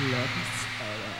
Love is all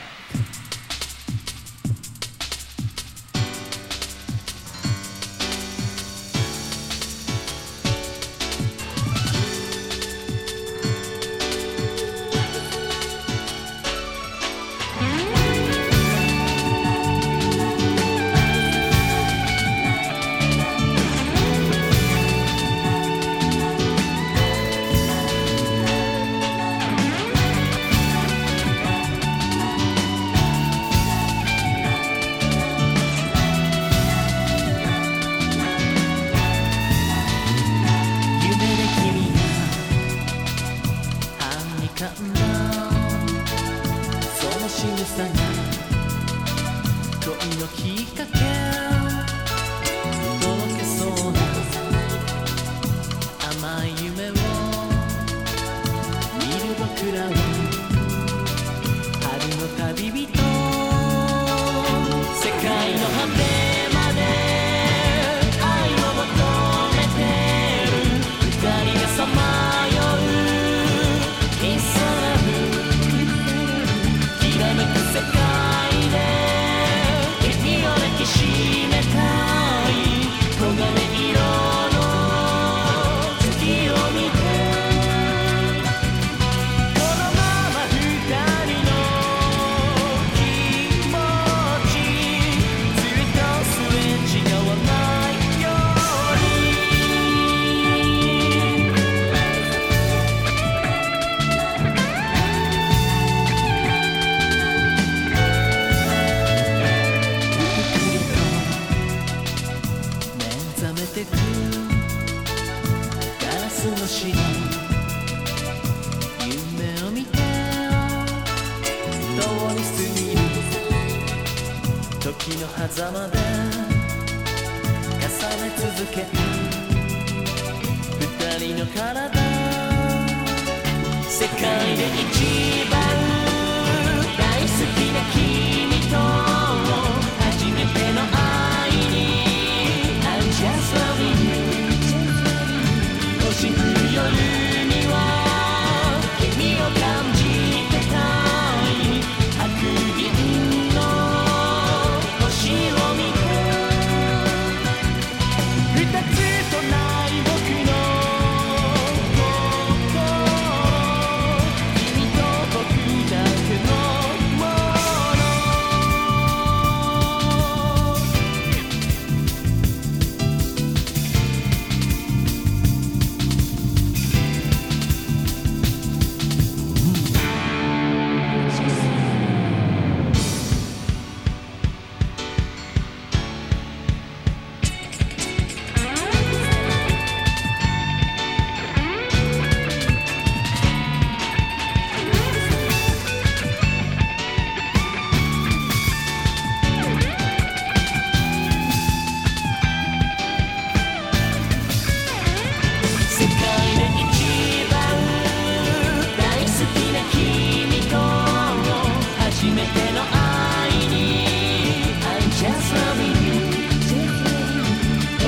恋のきっかけてく。ガラスのし夢を見て。通り過ぎる時の狭間で。重ね続けた。二人の体。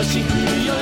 心有。